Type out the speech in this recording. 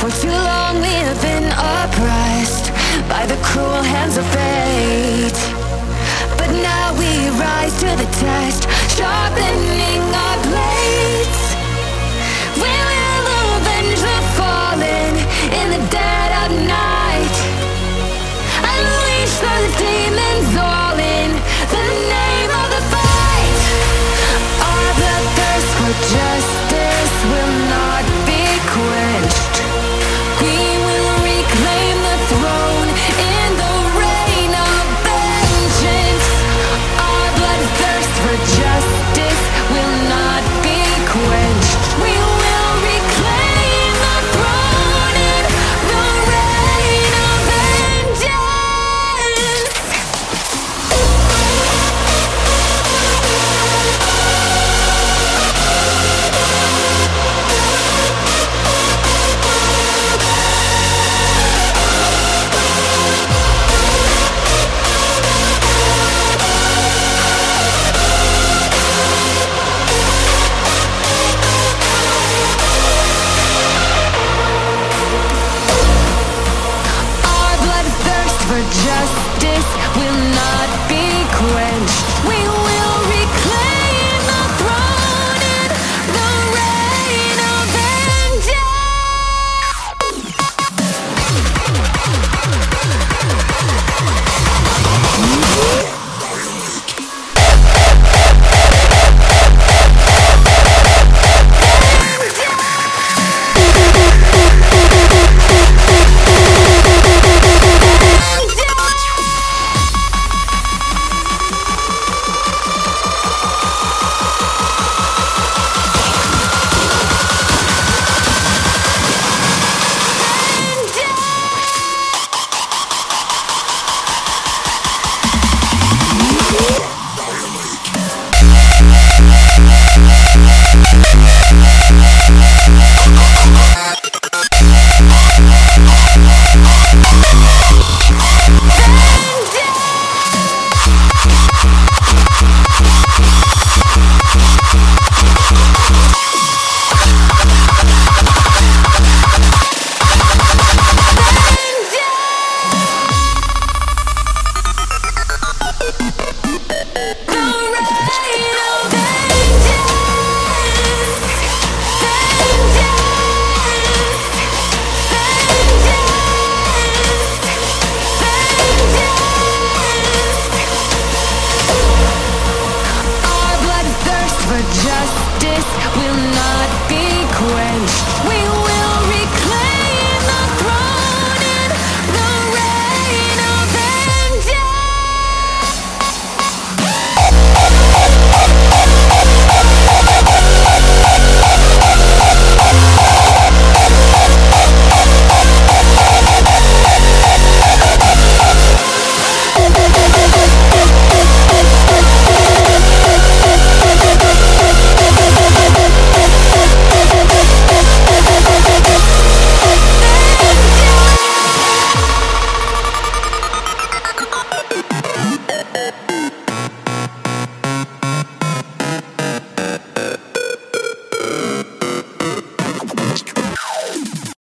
For too long we have been oppressed by the cruel hands of fate.